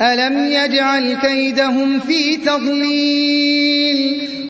أَلَمْ يَجْعَلْ كَيْدَهُمْ فِي تَضْلِيلٍ؟